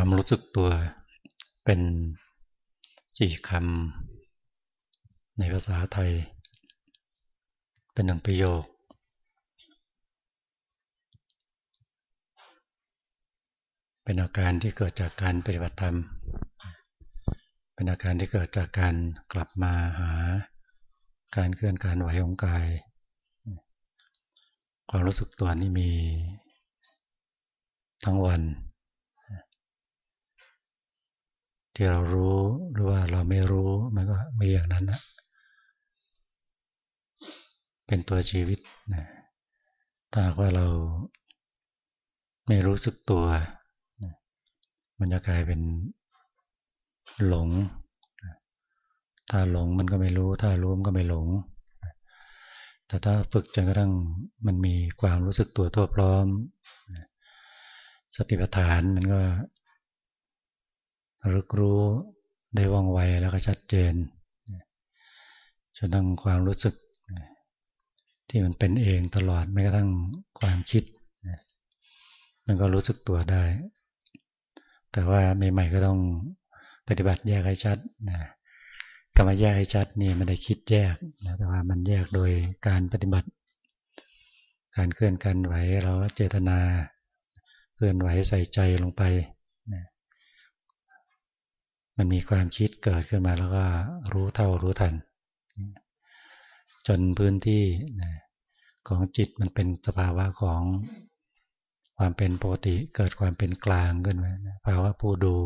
ความรู้สึกตัวเป็นสี่คำในภาษาไทย เป็นหนึ่งประโยค เป็นอาการที่เกิดจากการปฏิบัติธรรม เป็นอาการที่เกิดจากการกลับมาหา การเคลื่อนการไหวของกาย ความรู้สึกตัวนี่มีทั้งวัน ที่เรารู้หรือว่าเราไม่รู้มันก็มีอย่างนั้นนะเป็นตัวชีวิตนะถ้าว่าเราไม่รู้สึกตัว มันจะกลายเป็นหลง ถ้าหลงมันก็ไม่รู้ ถ้ารู้มันก็ไม่หลง แต่ถ้าฝึกจนกระทั่งมันมีความรู้สึกตัวทั่วพร้อม สติปัฏฐานมันก็ รึกรู้ได้ว่องไวแล้วก็ชัดเจนจนทั้งความรู้สึกที่มันเป็นเองตลอดไม่กระทั่งความคิด มันก็รู้สึกตัวได้ แต่ว่าใหม่ๆก็ต้องปฏิบัติแยกให้ชัดนะกรรมแยกให้ชัดนี่ไม่ได้คิดแยกนะแต่ว่ามันแยกโดยการปฏิบัติ การเคลื่อนกันไหวเราเจตนา เคลื่อนไหวใส่ใจลงไป มันมีความคิดเกิดขึ้นมาแล้วก็รู้เท่ารู้ทัน จนพื้นที่ของจิตมันเป็นสภาวะของความเป็นปกติเกิดความเป็นกลางขึ้นมาภาวะผู้ดู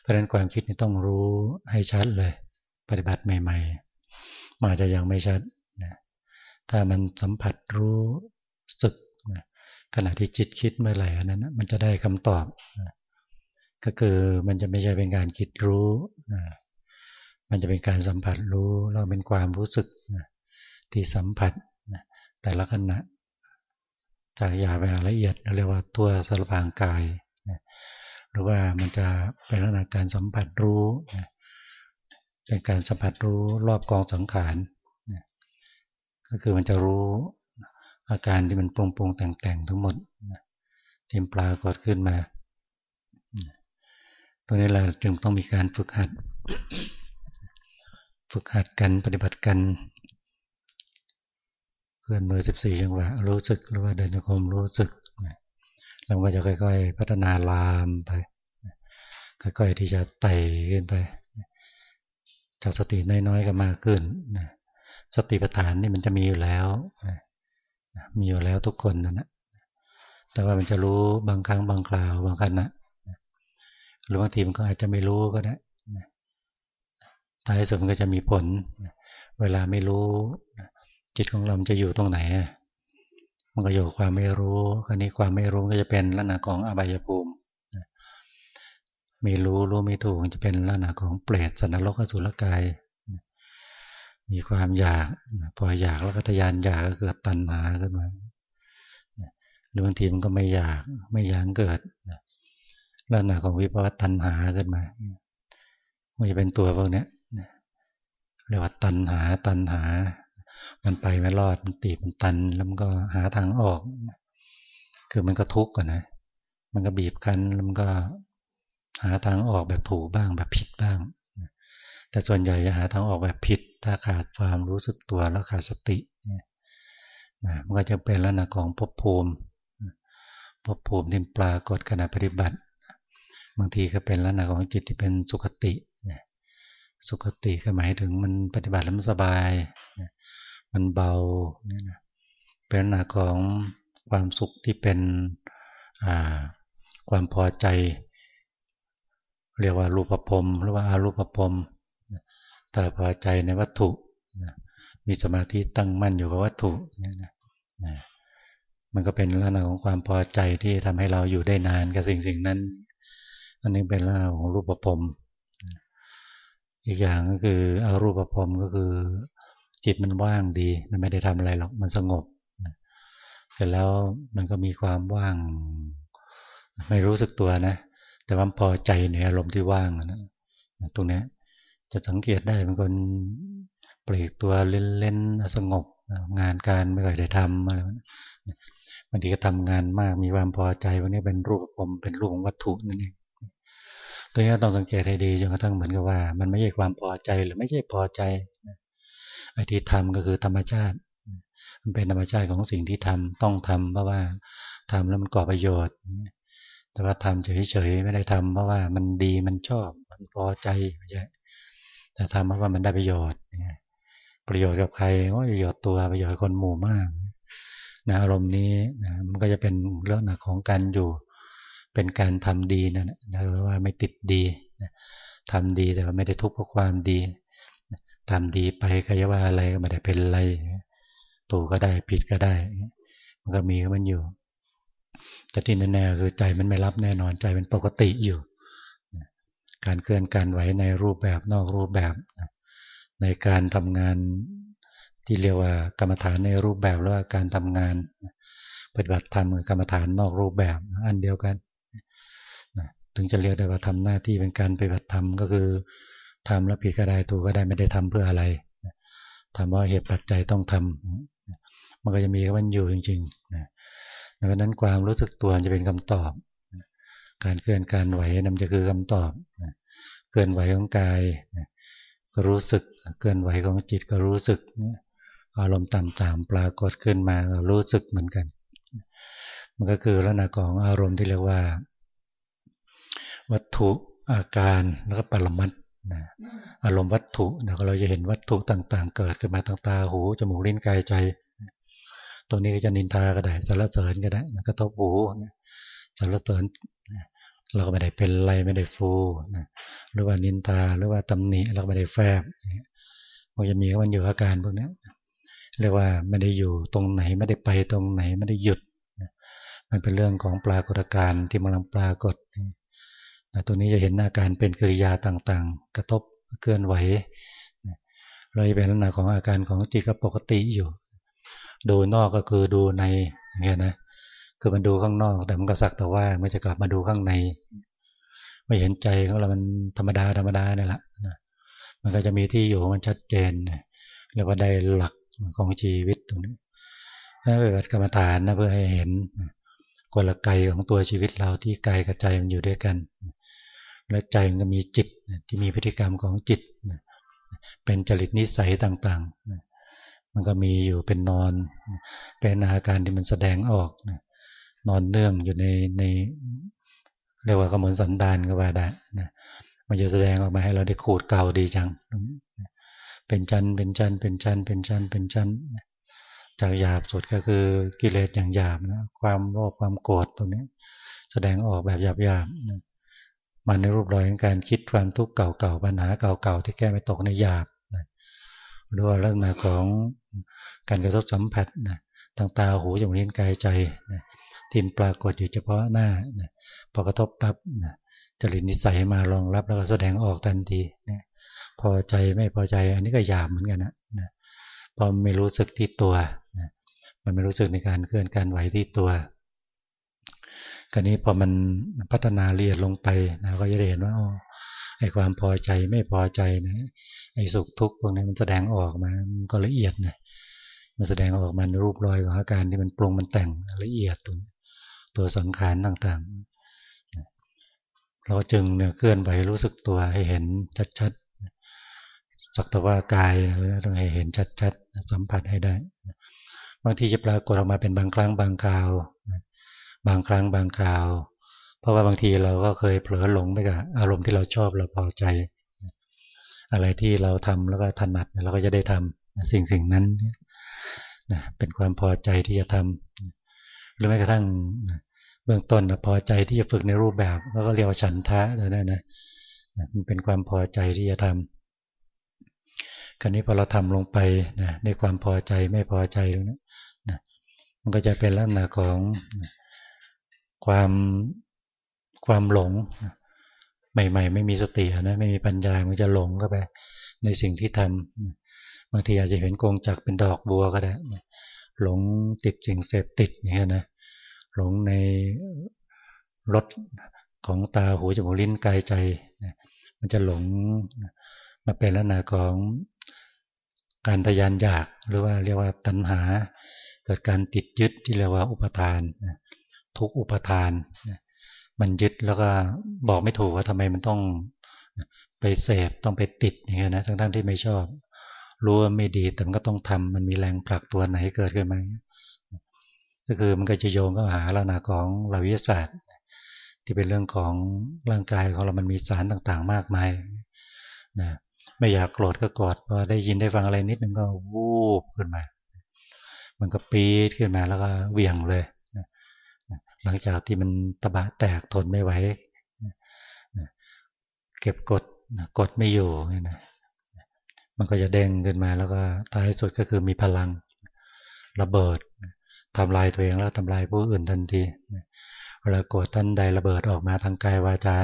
เพราะฉะนั้นความคิดนี่ต้องรู้ให้ชัดเลย ปฏิบัติใหม่ๆมาจะยังไม่ชัดถ้ามันสัมผัสรู้สึกขณะที่จิตคิดเมื่อไหร่นั้นมันจะได้คำตอบ ก็คือมันจะไม่ใช่เป็นการคิดรู้มันจะเป็นการสัมผัสรู้เราเป็นความรู้สึกที่สัมผัสแต่ละขณะ จากหยาบไปละเอียดเรียกว่าตัวสารพางกายหรือว่ามันจะเป็นลักษณะการสัมผัสรู้เป็นการสัมผัสรู้รอบกองสังขารก็คือมันจะรู้อาการที่มันปรุงปรุงแต่งแต่งทั้งหมดที่ปรากฏขึ้นมา ตรงนี้เราจึงต้องมีการฝึกหัด ฝึกหัดกันปฏิบัติกันเคลื่อนมือสิบสี่จังหวะรู้สึกหรือว่าเดินโยกมรู้สึกเราก็จะค่อยๆ พัฒนาลามไป ค่อยๆที่จะไต่ขึ้นไปจากสติน้อยๆก็มากขึ้นสติปัฏฐานนี่มันจะมีอยู่แล้วมีอยู่แล้วทุกคนนะนะแต่ว่ามันจะรู้บางครั้งบางคราวบางขณะ หรือบางทีมันก็อาจจะไม่รู้ก็ได้ท้ายสุดมันก็จะมีผล เวลาไม่รู้ จิตของเราจะอยู่ตรงไหน มันก็อยู่ความไม่รู้คราวนี้ความไม่รู้ก็จะเป็นลักษณะของอบายภูมิมีรู้รู้ไม่ถูกจะเป็นลักษณะของเปรตสันนรกสุรกาย มีความอยากพออยากแล้วก็ทยานอยากก็เกิดตัณหาขึ้นมาหรือบางทีมันก็ไม่อยากไม่อยากเกิด ลักษณะของวิปวัตตัณหาขึ้นมามันจะเป็นตัวพวกนี้เรียกว่าตัณหาตัณหา มันไปไม่รอดมันตีมันตัน แล้วมันก็หาทางออก คือมันก็ทุกข์นะมันก็บีบคั้นแล้วมันก็หาทางออกแบบถูกบ้างแบบผิดบ้าง แต่ส่วนใหญ่จะหาทางออกแบบผิด ถ้าขาดความรู้สึกตัวแล้วขาดสติมันก็จะเป็นลักษณะของภพภูมิภพภูมิที่ปรากฏขณะปฏิบัติ บางทีก็เป็นลักษณะของจิตที่เป็นสุขติสุขติก็หมายถึงมันปฏิบัติแล้วมันสบายมันเบาเป็นลักษณะของความสุขที่เป็นความพอใจ เรียกว่ารูปภพหรือว่าอารูปภพแต่พอใจในวัตถุมีสมาธิตั้งมั่นอยู่กับวัตถุมันก็เป็นลักษณะของความพอใจที่ทำให้เราอยู่ได้นานกับสิ่งสิ่งนั้น อันนี้เป็นลักษณะของรูปภพอีกอย่างก็คืออารูปภพก็คือ จิตมันว่างดี มันไม่ได้ทำอะไรหรอกมันสงบเสร็จแล้วมันก็มีความว่าง ไม่รู้สึกตัวนะ แต่ว่าพอใจในอารมณ์ที่ว่างนะตรงนี้จะสังเกตได้เป็นคนปลีกตัวเล่นๆสงบงานการไม่ค่อยได้ทำอะไรบางทีก็ทำงานมากมีความพอใจวันนี้เป็นรูปผมเป็นรูปของวัตถุนั่นเอง ตัวนี้ต้องสังเกตให้ดีจนกระทั่งเหมือนกับว่า มันไม่ใช่ความพอใจหรือไม่ใช่พอใจไอ้ที่ทำก็คือธรรมชาติ มันเป็นธรรมชาติของสิ่งที่ทำต้องทำเพราะว่าทำแล้วมันก่อประโยชน์ แต่ว่าทำเฉยๆไม่ได้ทำเพราะว่ามันดีมันชอบมันพอใจไม่ใช่แต่ทำเพราะว่ามันได้ประโยชน์ประโยชน์กับใครก็ประโยชน์ตัวประโยชน์คนหมู่มากนะอารมณ์นี้นะมันก็จะเป็นเรื่องหนักของการอยู่ เป็นการทำดีนะนะว่าไม่ติดดีทำดีแต่ว่าไม่ได้ทุกข์เพราะความดีทำดีไปก็จะว่าอะไรก็ไม่ได้เป็นอะไรถูกก็ได้ผิดก็ได้ มันก็มีมันอยู่ แต่ที่แน่ๆคือใจมันไม่รับแน่นอนใจเป็นปกติอยู่ การเคลื่อนการไหวในรูปแบบนอกรูปแบบ ในการทำงานที่เรียกว่ากรรมฐานในรูปแบบหรือว่าการทำงานปฏิบัติธรรมกับกรรมฐานนอกรูปแบบ อันเดียวกัน ถึงจะเรียกได้ว่าทำหน้าที่เป็นการปฏิบัติธรรมก็คือทำแล้วผิดก็ได้ถูกก็ได้ไม่ได้ทำเพื่ออะไรทำว่าเหตุปัจจัยต้องทำมันก็จะมีมันอยู่จริงๆนะดังนั้นความรู้สึกตัวจะเป็นคำตอบ การเคลื่อนการไหวนั่นจะคือคำตอบเคลื่อนไหวของกายก็รู้สึกเคลื่อนไหวของจิตก็รู้สึกอารมณ์ต่างๆปรากฏขึ้นมาก็รู้สึกเหมือนกัน มันก็คือลักษณะของอารมณ์ที่เรียกว่า วัตถุอาการแล้วก็ปรมัตนะอารมณ์วัตถุนะเราจะเห็นวัตถุต่าง ๆ เกิดขึ้นมาทางตาหูจมูกลิ้นกายใจ ตรงนี้ก็จะนินทาก็ได้สารเสริญก็ได้กระทบหูสารเสริญเราก็ไม่ได้เป็นไรไม่ได้ฟูนะหรือว่านินทาหรือว่าตำหนิเราก็ไม่ได้แฝบมันจะมีมันอยู่อาการพวกนี้เรียกว่าไม่ได้อยู่ตรงไหนไม่ได้ไปตรงไหนไม่ได้หยุด มันเป็นเรื่องของปรากฏการณ์ที่มันกำลังปรากฏนะตัวนี้จะเห็นอาการเป็นกิริยาต่างๆ กระทบเคลื่อนไหวเราจะเป็นลักษณะของอาการของจิตก็ปกติอยู่ ดูนอกก็คือดูในเงี้ยนะคือมันดูข้างนอก แต่มันก็สักแต่ว่ามันจะกลับมาดูข้างใน ไม่เห็นใจของเรามันธรรมดาธรรมดาเนี่ยแหละมันก็จะมีที่อยู่มันชัดเจนเรียกว่าได้หลักของชีวิตตรงนี้ถ้าปฏิบัติกรรมฐานนะเพื่อให้เห็นกลไกของตัวชีวิตเราที่กายกับใจมันอยู่ด้วยกัน และใจมันก็มีจิตที่มีพฤติกรรมของจิตเป็นจริตนิสัยต่างๆ มันก็มีอยู่เป็นนอน เป็นอาการที่มันแสดงออกนอนเนื่องอยู่ในในเรียกว่ากมวลสันดานก็ว่าได้นะมันจะแสดงออกมาให้เราได้ขูดเก่าดีจัง เป็นชั้นเป็นชั้นเป็นชั้นเป็นชั้นเป็นชั้นจากหยาบสุดก็คือกิเลสอย่างหยาบนะความโลภความโกรธตรงนี้ แสดงออกแบบหยาบหยาบ มาในรูปรอยของการคิดความทุกข์เก่าๆปัญหาเก่าๆที่แก้ไม่ตกในหยาบหรือว่าลักษณะของการกระทบสัมผัสนะทางตาหูจมูกลิ้นกายใจนะที่ปรากฏอยู่เฉพาะหน้านะพอกระทบปั๊บนะจริตนิสัยมารองรับแล้วก็แสดงออกทันทีนะพอใจไม่พอใจอันนี้ก็หยาบเหมือนกันนะนะพอไม่รู้สึกที่ตัวนะมันไม่รู้สึกในการเคลื่อนการไหวที่ตัว กรนี้พอมันพัฒนาละเอียดลงไปนะก็จะเห็นว่าอ๋อไอ้ความพอใจไม่พอใจนะไอ้สุขทุกข์พวกนี้มันแสดงออกมามันก็ละเอียดนะมันแสดงออกมาในรูปรอยของอาการที่มันปรุงมันแต่งละเอียดตรงตัวสังขารต่างๆ เราจึงเนี่ยเคลื่อนไหวรู้สึกตัวให้เห็นชัดๆสักแต่ว่ากายต้องให้เห็นชัดๆ สัมผัสให้ได้ บางทีจะปรากฏออกมาเป็นบางครั้งบางคราว บางครั้งบางคราว เพราะว่าบางทีเราก็เคยเผลอหลงไปกับอารมณ์ที่เราชอบเราพอใจ อะไรที่เราทำแล้วก็ถนัดเราก็จะได้ทำสิ่งสิ่งนั้นนะเป็นความพอใจที่จะทำหรือแม้กระทั่งเบื้องต้นพอใจที่จะฝึกในรูปแบบแล้วก็เรียกว่าฉันทะเลยนะนะมันเป็นความพอใจที่จะทำคราวนี้พอเราทำลงไปนะในความพอใจไม่พอใจตรงนี้นะมันก็จะเป็นลักษณะของ ความความหลง ใหม่ ๆ ไม่มีสตินะไม่มีปัญญามันจะหลงเข้าไปในสิ่งที่ทำบางทีอาจจะเห็นกงจักเป็นดอกบัวก็ได้หลงติดสิ่งเสพติดอย่างเงี้ยนะหลงในรสของตาหูจมูกลิ้นกายใจ มันจะหลงมาเป็นลักษณะของการทยานอยากหรือว่าเรียกว่าตัณหา เกิดการติดยึดที่เรียกว่าอุปทาน ทุกอุปทาน มันยึดแล้วก็บอกไม่ถูกว่าทำไมมันต้องไปเสพต้องไปติดอย่างเงี้ยนะทั้งๆที่ไม่ชอบ รู้ว่าไม่ดีแต่มันก็ต้องทำมันมีแรงผลักตัวไหนเกิดขึ้นมาก็คือมันก็จะโยงก็หาลักษณะของหลักวิทยาศาสตร์ ที่เป็นเรื่องของร่างกายของเรามันมีสารต่างๆ มากมายนะไม่อยากโกรธก็กอดพอได้ยินได้ฟังอะไรนิดนึงก็วูบขึ้นมา มันก็ปี๊ดขึ้นมาแล้วก็เวี่ยงเลย หลังจากที่มันตะบะแตกทนไม่ไหวเก็บกดกดไม่อยู่นะมันก็จะเด้งขึ้นมาแล้วก็ท้ายสุดก็คือมีพลังระเบิดทำลายตัวเองแล้วทำลายผู้อื่นทันทีเวลาโกรธท่านใดระเบิดออกมาทางกายวาจา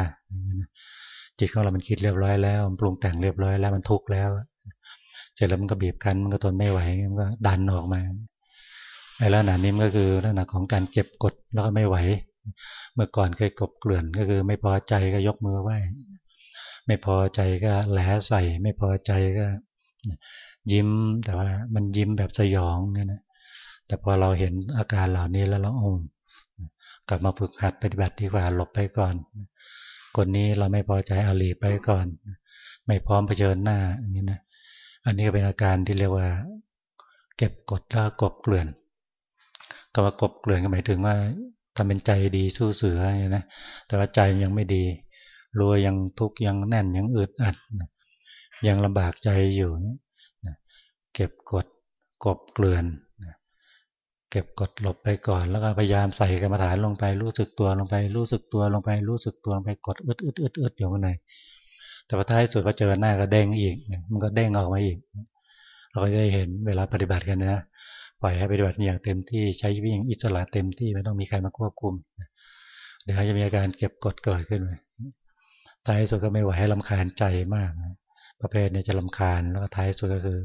จิตของเรามันคิดเรียบร้อยแล้วมันปรุงแต่งเรียบร้อยแล้วมันทุกข์แล้ว เสร็จแล้วมันก็บีบคั้นมันก็ทนไม่ไหวมันก็ดันออกมา ไอ้ลักษณะนี้มันก็คือลักษณะของการเก็บกดแล้วก็ไม่ไหว เมื่อก่อนเคยกบเกลื่อนก็คือ ไม่พอใจก็ยกมือไหว้ไม่พอใจก็แหลใส่ ไม่พอใจก็ ยิ้มแต่ว่ามันยิ้มแบบสยองเนี่ยนะแต่พอเราเห็นอาการเหล่านี้แล้วเราโอ้กลับมาฝึกหัดปฏิบัติดีกว่าหลบไปก่อน คนนี้เราไม่พอใจอาลีไปก่อน ไม่พร้อมเผชิญหน้าอย่างนี้นะอันนี้เป็นอาการที่เรียกว่า เก็บกดแล้วกบเกลื่อน คำว่ากบเกลื่อนก็หมายถึงว่าทำเป็นใจดีสู้เสืออย่างนะแต่ว่าใจยังไม่ดีรัวยังทุกข์ยังแน่นยังอึดอัด ยังลำบากใจอยู่เก็บกดกบเกลื่อนเก็บกดหลบไปก่อนแล้วก็พยายามใส่กรรมฐานลงไปรู้สึกตัวลงไป รู้สึกตัวลงไป รู้สึกตัวลงไปกดอึดอึดอึดอึดอยู่ข้างในแต่พอท้ายสุดพอเจอหน้าก็เด้งอีกมันก็เด้งออกมาอีก เราก็ได้เห็นเวลาปฏิบัติกันนะ ปล่อยให้ปฏิบัติอย่างเต็มที่ใช้ชีวิตอย่างอิสระเต็มที่ไม่ต้องมีใครมาควบคุมเดี๋ยวจะมีอาการเก็บกดเกิดขึ้นไปท้ายสุดก็ไม่ไหวให้ลำคาญใจมาก ประเภทนี้จะลำคาญแล้วก็ท้ายสุดก็คือ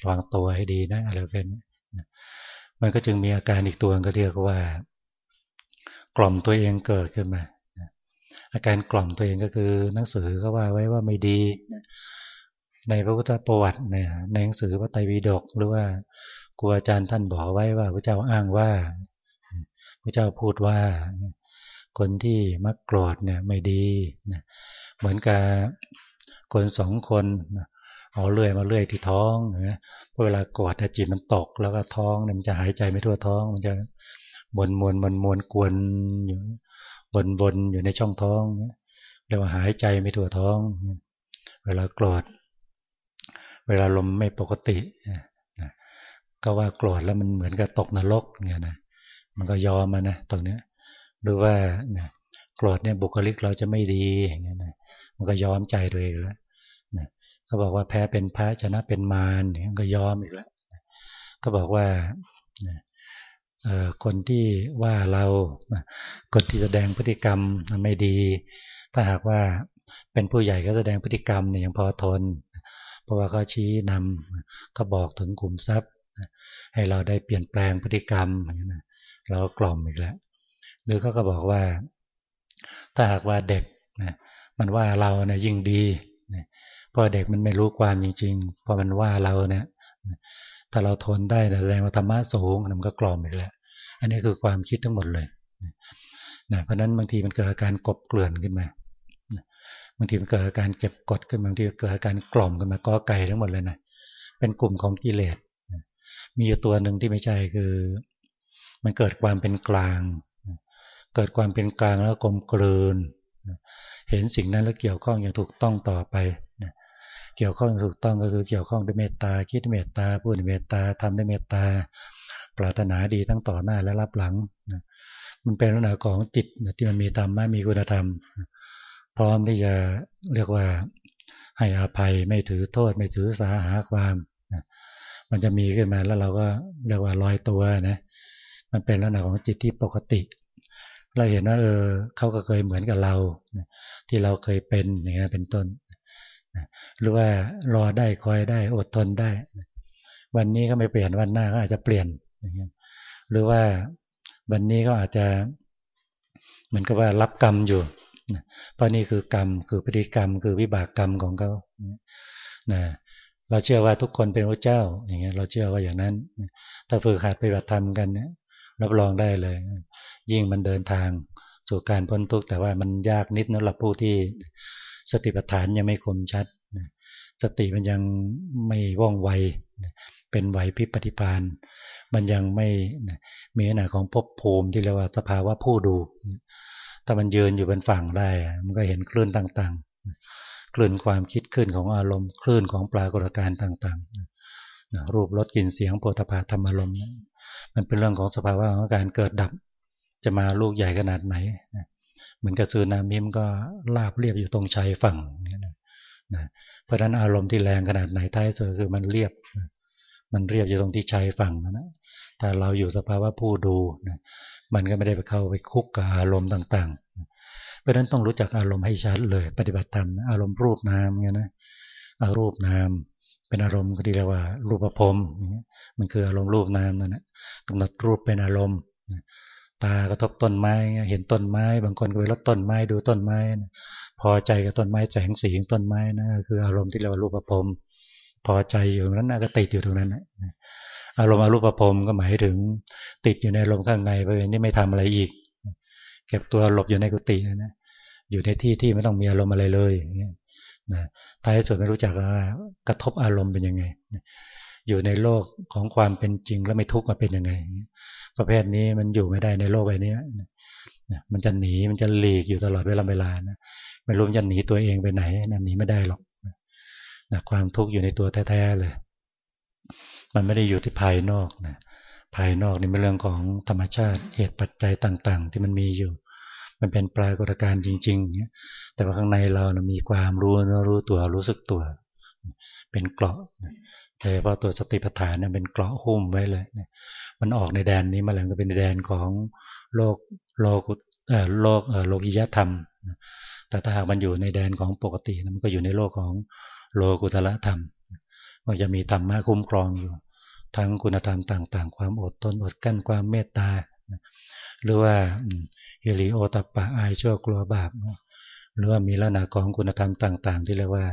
ระวังตัวให้ดีนะอะไรเป็นมันก็จึงมีอาการอีกตัวก็เรียกว่า กล่อมตัวเองเกิดขึ้นมาอาการกล่อมตัวเองก็คือหนังสือก็ว่าไว้ว่าไม่ดี ในพระพุทธประวัติเนี่ยในหนังสือพระไตรปิฎกหรือว่า ครูอาจารย์ท่านบอกไว้ว่าพระเจ้าอ้างว่าพระเจ้าพูดว่า คนที่มักโกรธเนี่ยไม่ดีเหมือนกับคนสองคนเอาเลื่อยมาเลื่อยที่ท้องนะเวลากอดจิตมันตก แล้วก็ท้องมันจะหายใจไม่ทั่วท้อง มันจะบนมวนบนมวนกวนอยู่บนบนอยู่ในช่องท้องเรียกว่าหายใจไม่ทั่วท้อง เวลาโกรธเวลาลมไม่ปกติ ก็ว่าโกรธแล้วมันเหมือนกับตกนรกเงี้ยนะมันก็ยอมมานะตรงนี้หรือว่าโกรธเนี่ยบุคลิกเราจะไม่ดีอย่างเงี้ยนะมันก็ยอมใจตัวเองแล้วก็บอกว่าแพ้เป็นพระชนะเป็นมารเนี่ยก็ยอมอีกแล้วก็บอกว่าคนที่ว่าเราคนที่แสดงพฤติกรรมไม่ดี ถ้าหากว่าเป็นผู้ใหญ่ก็แสดงพฤติกรรมเนี่ยยังพอทน เพราะว่าเขาชี้นำก็บอกถึงกลุ่มทรัพย์ ให้เราได้เปลี่ยนแปลงพฤติกรรมอย่างนี้เรากล่อมอีกแล้ว หรือเขาก็บอกว่า ถ้าหากว่าเด็กนะมันว่าเราเนี่ยยิ่งดีพราะเด็กมันไม่รู้ความจริงๆพอมันว่าเราเนี่ยถ้าเราทนได้แสดงว่าธรรมะสูงมันก็กล่อมอีกแล้วอันนี้คือความคิดทั้งหมดเลยนะเพราะนั้นบางทีมันเกิดอาการกบเกลื่อนขึ้นมาบางทีมันเกิดอาการเก็บกดขึ้นบางทีเกิดอาการกล่อมขึ้นมาก็ไก่ทั้งหมดเลยนะเป็นกลุ่มของกิเลส มีอยู่ตัวหนึ่งที่ไม่ใช่คือ มันเกิดความเป็นกลาง เกิดความเป็นกลางแล้วกลมกลืน เห็นสิ่งนั้นแล้วเกี่ยวข้องอย่างถูกต้องต่อไป เกี่ยวข้องถูกต้องก็คือเกี่ยวข้องด้วยเมตตา คิดเมตตา พูดเมตตาทำด้วยเมตตา ปรารถนาดีทั้งต่อหน้าและรับหลัง มันเป็นลักษณะของจิตที่มันมีธรรมะมีคุณธรรม พร้อมที่จะเรียกว่าให้อภัยไม่ถือโทษไม่ถือสาหาความ มันจะมีขึ้นมาแล้วเราก็เรียกว่าลอยตัวนะ มันเป็นลักษณะของจิตที่ปกติ เราเห็นว่าเออเขาก็เคยเหมือนกับเรา ที่เราเคยเป็นอย่างนี้ยเป็นต้นหรือว่ารอได้คอยได้อดทนได้ วันนี้ก็ไม่เปลี่ยนวันหน้าก็อาจจะเปลี่ยนหรือว่าวันนี้ก็อาจจะเหมือนกับว่ารับกรรมอยู่เพราะนี่คือกรรมคือพฤติกรรม คือวิบากกรรมของเขานะ เราเชื่อว่าทุกคนเป็นพระเจ้า อย่างเงี้ย เราเชื่อว่าอย่างนั้น ถ้าฝึกหัดปฏิบัติธรรมกันเนี่ยรับรองได้เลย ยิ่งมันเดินทางสู่การพ้นทุกข์แต่ว่ามันยากนิดนะหรับผู้ที่สติปัฏฐานยังไม่คมชัดสติมันยังไม่ว่องไวเป็นไหวพิปฏิพานมันยังไม่มีขนาดของภพภูมิที่เรียกว่าสภาวะผู้ดู ถ้ามันยืนอยู่บนฝั่งได้ มันก็เห็นคลื่นต่างๆ คลื่นความคิดคลื่นของอารมณ์คลื่นของปรากฏการณ์ต่างๆรูปรสกลิ่นเสียงโพธภาธรรมอารมณ์มันเป็นเรื่องของสภาวะของการเกิดดับ จะมาลูกใหญ่ขนาดไหนเหมือนกับซือนามิมก็ลาบเรียบอยู่ตรงชายฝั่งนะเพราะฉะนั้นอารมณ์ที่แรงขนาดไหนท้ายสุดคือมันเรียบ มันเรียบอยู่ตรงที่ชายฝั่งนะแต่เราอยู่สภาวะผู้ดูนะมันก็ไม่ได้ไปเข้าไปคุกกับอารมณ์ต่างๆ เพราะฉะนั้นต้องรู้จักอารมณ์ให้ชัดเลย ปฏิบัติธรรมอารมณ์รูปนามเงี้ยนะอารมณ์นามเป็นอารมณ์ก็ที่เรียกว่า รูปภพมันคืออารมณ์รูปนามนั่นแหละกำหนดรูปเป็นอารมณ์ตากระทบต้นไม้เห็นต้นไม้ บางคนก็ไปรดต้นไม้ดูต้นไม้พอใจกับต้นไม้แสงสีของต้นไม้นะคืออารมณ์ที่เรียกว่ารูปภพพอใจอยู่ตรงนั้นก็ติดอยู่ตรงนั้นอารมณ์อรูปภพก็หมายถึงติดอยู่ในลมข้างในไปนี่ไม่ทำอะไรอีก เก็บตัวหลบอยู่ในกุฏินะอยู่ในที่ที่ไม่ต้องมีอารมณ์อะไรเลยนะท้ายสุดก็รู้จักว่ากระทบอารมณ์เป็นยังไง อยู่ในโลกของความเป็นจริงแล้วไม่ทุกข์มาเป็นยังไง ประเภทนี้มันอยู่ไม่ได้ในโลกใบนี้มันจะหนีมันจะหลีกอยู่ตลอดเวลาเวลานะไม่รู้จะหนีตัวเองไปไหนนะหนีไม่ได้หรอกนะความทุกข์อยู่ในตัวแท้ๆเลย มันไม่ได้อยู่ที่ภายนอกนะ ภายนอกนี่เป็นเรื่องของธรรมชาติเหตุปัจจัยต่างๆ ที่มันมีอยู่ มันเป็นปรากฏการณ์จริงๆแต่ว่าข้างในเรานะมีความรู้รู้ตัวรู้สึกตัว เป็นเกราะโดยเฉพาะตัวสติปัฏฐานเนี่ยเป็นเกราะหุ้มไว้เลยมันออกในแดนนี้มาแล้วก็เป็นแดนของโลกโลกเอ่อโลกเอ่อโลกิยธรรม แต่ถ้าหากมันอยู่ในแดนของปกติมันก็อยู่ในโลกของโลกุตละธรรมมันจะมีธรรมะคุ้มครองอยู่ ทั้งคุณธรรมต่าง ๆ ความอดทนอดกั้นความเมตตา หรือว่าฮิริโอตปะอายชั่วกลัวบาป หรือว่ามีลักษณะของคุณธรรมต่าง ๆ ที่เรียกว่า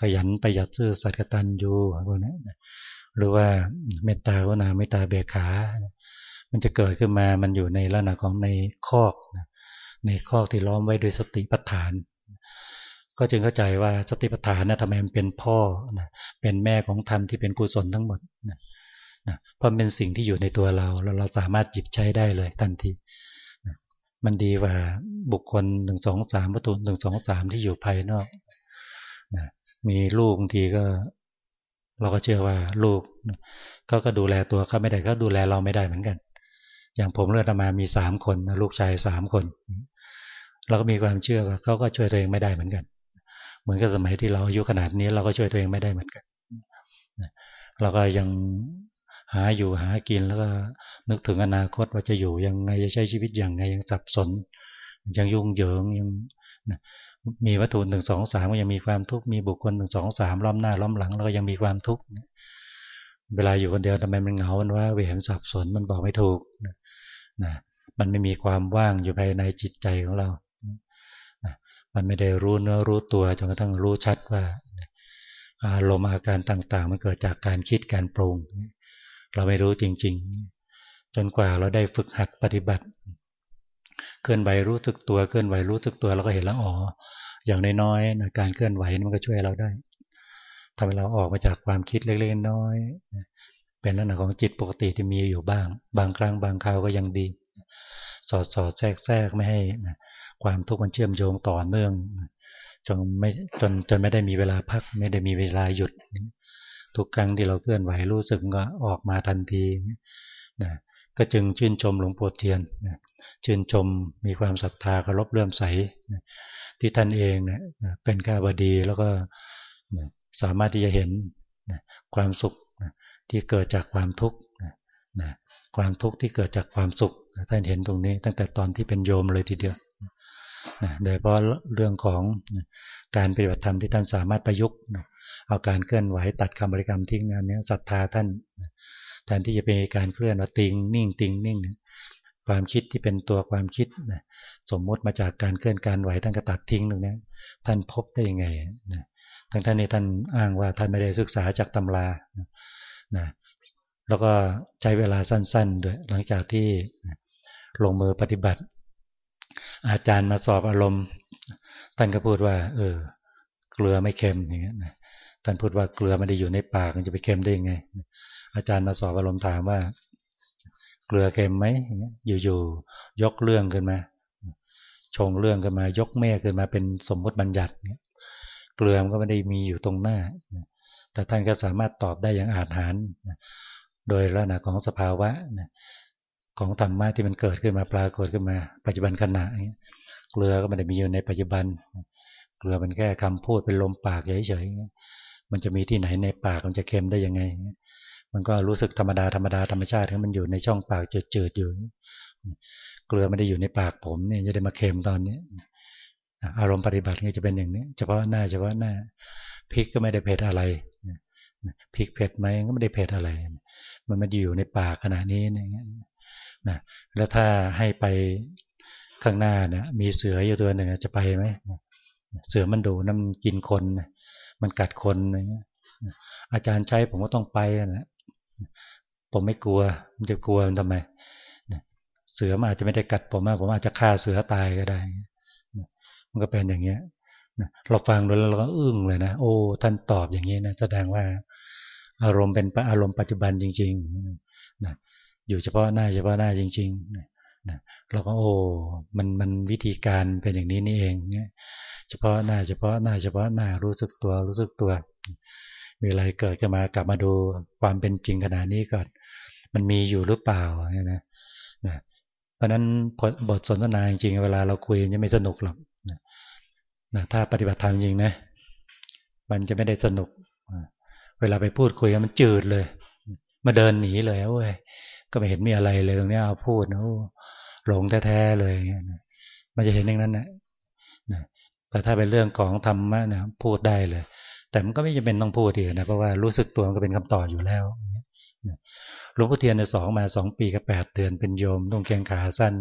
ขยันประหยัดซื่อสัตย์กตัญญูพวกนี้หรือว่าเมตตาวุนาเมตตาเบขา มันจะเกิดขึ้นมา มันอยู่ในลักษณะของในคอก ในคอกที่ล้อมไว้ด้วยสติปัฏฐาน ก็จึงเข้าใจว่าสติปัฏฐานนะทำไมมันเป็นพ่อนะเป็นแม่ของธรรมที่เป็นกุศลทั้งหมดนะ เพราะเป็นสิ่งที่อยู่ในตัวเราแล้วเราสามารถหยิบใช้ได้เลยทันทีมันดีกว่าบุคคลหนึ่งสองสามประตูหนึ่งสองสามที่อยู่ภายนอกนะมีลูกบางทีก็ เราก็เชื่อว่าลูกก็ก็ดูแลตัวเขาไม่ได้ก็ดูแลเราไม่ได้เหมือนกัน อย่างผมเลือดมามีสามคนลูกชายสามคน เราก็มีความเชื่อว่าเขาก็ช่วยตัวเองไม่ได้เหมือนกัน เหมือนกับสมัยที่เราอายุขนาดนี้เราก็ช่วยตัวเองไม่ได้เหมือนกันเราก็ยัง หาอยู่หากินแล้วก็นึกถึงอนาคตว่าจะอยู่ยังไงจะใช้ชีวิตอย่างไงยังสับสน ยังยุ่งเหยิงยังมีวัตถุหนึ่งสองสามก็ยังมีความทุกข์มีบุคคลหนึ่งสองสามล้อมหน้าล้อมหลังแล้วก็ยังมีความทุกข์เวลาอยู่คนเดียวทำไมมันเหงามันว่าเวรสับสนมันบอกไม่ถูกนะมันไม่มีความว่างอยู่ภายในจิตใจของเรานะมันไม่ได้รู้เนื้อรู้ตัวจนกระทั่งรู้ชัดว่าอารมณ์อาการต่าง ๆ มันเกิดจากการคิดการปรุง เราไม่รู้จริง ๆ จนกว่าเราได้ฝึกหัดปฏิบัติ เคลื่อนไหวรู้สึกตัวเคลื่อนไหวรู้สึกตัวเราก็เห็นแล้วอ๋ออย่างน้อยๆการเคลื่อนไหวมันก็ช่วยเราได้ทำให้เราออกมาจากความคิดเล็กๆน้อยๆเป็นลักษณะของจิตปกติที่มีอยู่บ้าง บางครั้งบางคราวก็ยังดี สอดสอดแทรกแทรกไม่ให้ความทุกข์มันเชื่อมโยงต่อเนื่องจนไม่จนจนไม่ได้มีเวลาพักไม่ได้มีเวลาหยุด ทุกครั้งที่เราเคลื่อนไหวรู้สึกก็ออกมาทันทีนะก็จึงชื่นชมหลวงปู่เทียนนะชื่นชมมีความศรัทธาเคารพเลื่อมใสนะที่ท่านเองนะเป็นข้าบดีแล้วก็นะสามารถที่จะเห็นนะความสุขนะที่เกิดจากความทุกข์นะความทุกข์ที่เกิดจากความสุขท่านเห็นตรงนี้ ตั้งแต่ตอนที่เป็นโยมเลยทีเดียวนะโดยเฉพาะเรื่องของการปฏิบัติธรรมที่ท่านสามารถประยุกต์ เอาการเคลื่อนไหวตัดคำบริกรรมทิ้งอันนี้ศรัทธาท่านแทนที่จะเป็นการเคลื่อนว่าติงนิ่งติงนิ่ง ความคิดที่เป็นตัวความคิดสมมติมาจากการเคลื่อนการไหวท่านก็ตัดทิ้งตรงนี้ท่านพบได้ยังไงทั้งท่านนี้ท่านอ้างว่าท่านไม่ได้ศึกษาจากตำรานะแล้วก็ใช้เวลาสั้นๆด้วยหลังจากที่ลงมือปฏิบัติ อาจารย์มาสอบอารมณ์ท่านก็พูดว่า เออ เกลือไม่เค็มอย่างเงี้ย ท่านพูดว่าเกลือไม่ได้อยู่ในปากมันจะไปเค็มได้ยังไง อาจารย์มาสอบอารมณ์ถามว่า เกลือเค็มไหมอยู่ๆยกเรื่องขึ้นมา ชงเรื่องขึ้นมา ยกแม่ขึ้นมาเป็นสมมติบัญญัติเกลือมันก็ไม่ได้มีอยู่ตรงหน้า แต่ท่านก็สามารถตอบได้อย่างอาจหารโดยลักษณะของสภาวะของธรรมะที่มันเกิดขึ้นมาปรากฏขึ้นมา ปัจจุบันขณะเกลือก็ไม่ได้มีอยู่ในปัจจุบัน เกลือมันแค่คำพูดเป็นลมปากเฉยๆ มันจะมีที่ไหนในปากมันจะเค็มได้ยังไง มันก็รู้สึกธรรมดาธรรมดาธรรมชาติที่มันอยู่ในช่องปากจืดๆอยู่ เกลือไม่ได้อยู่ในปากผมเนี่ยจะได้มาเค็มตอนนี้อารมณ์ปฏิบัติก็จะเป็นอย่างนี้ เฉพาะหน้าเฉพาะหน้าพริกก็ไม่ได้เผ็ดอะไรพริกเผ็ดไหมก็ไม่ได้เผ็ดอะไร มันมาอยู่ในปากขนาดนี้นนะแล้วถ้าให้ไปข้างหน้าเนี่ยมีเสืออยู่ตัวหนึ่งจะไปไหมเสือมันดูน้ำกินคน มันกัดคนอะไรเงี้ยอาจารย์ใช้ผมก็ต้องไปนะผมไม่กลัว มันจะกลัวมันทำไมเสือมันอาจจะไม่ได้กัดผมมากผมอาจจะฆ่าเสือตายก็ได้ มันก็เป็นอย่างเงี้ยเราฟังดูแล้วเราก็อึ้งเลยนะโอ้ท่านตอบอย่างนี้นะแสดงว่า อารมณ์เป็นอารมณ์ปัจจุบันจริงๆนะอยู่เฉพาะหน้าเฉพาะหน้าจริงๆนะเราก็โอ้มันมันวิธีการเป็นอย่างนี้นี่เอง เฉพาะหน้าเฉพาะหน้าเฉพาะหน้ารู้สึกตัวรู้สึกตัว มีอะไรเกิดขึ้นมากลับมาดูความเป็นจริงขนาดนี้ก่อน มันมีอยู่หรือเปล่าเนี่ยนะนะเพราะนั้นบทสนทนาจริงเวลาเราคุยจะไม่สนุกหรอกนะถ้าปฏิบัติธรรมจริงนะมันจะไม่ได้สนุก เวลาไปพูดคุยมันจืดเลย มาเดินหนีเลยเว้ยก็ไม่เห็นมีอะไรเลยตรงนี้เอาพูดนะหลงแท้ๆเลยมันจะเห็นอย่างนั้นนะ แต่ถ้าเป็นเรื่องของธรรมะนะพูดได้เลย แต่มันก็ไม่จำเป็นต้องพูดทีนะเพราะว่ารู้สึกตัวก็เป็นคำตอบอยู่แล้วหลวงพ่อเทียนในสองมาสองปีกับแปดเดือนเป็นโยมต้องเกงขาสั้น